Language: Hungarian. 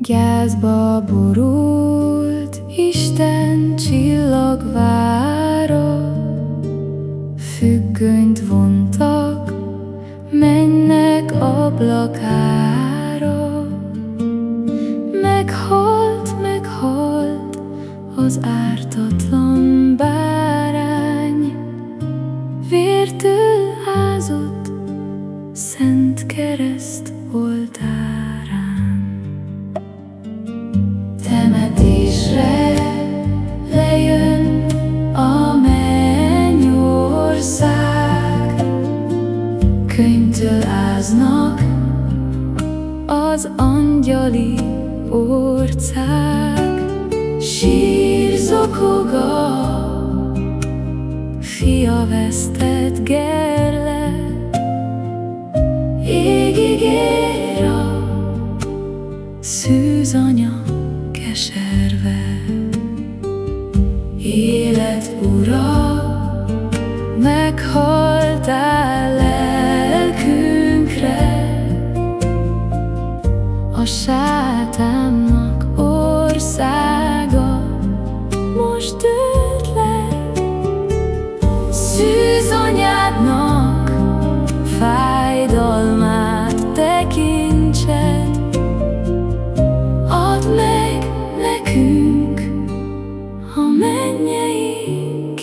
Gyászba borult Isten csillagvára, Függönyt vontak, mennek ablakára. Meghalt, meghalt az ártatlan bárány, Vértől ázott, szent kereszt oltárán. Az angyali orcák. Sír zokog a fia vesztett gerle, égig ér a szűz anya keserve. Élet ura, meghaltál a sátánnak országa. Most őt le Szűz anyádnak fájdalmát tekintsed Add meg nekünk a mennyei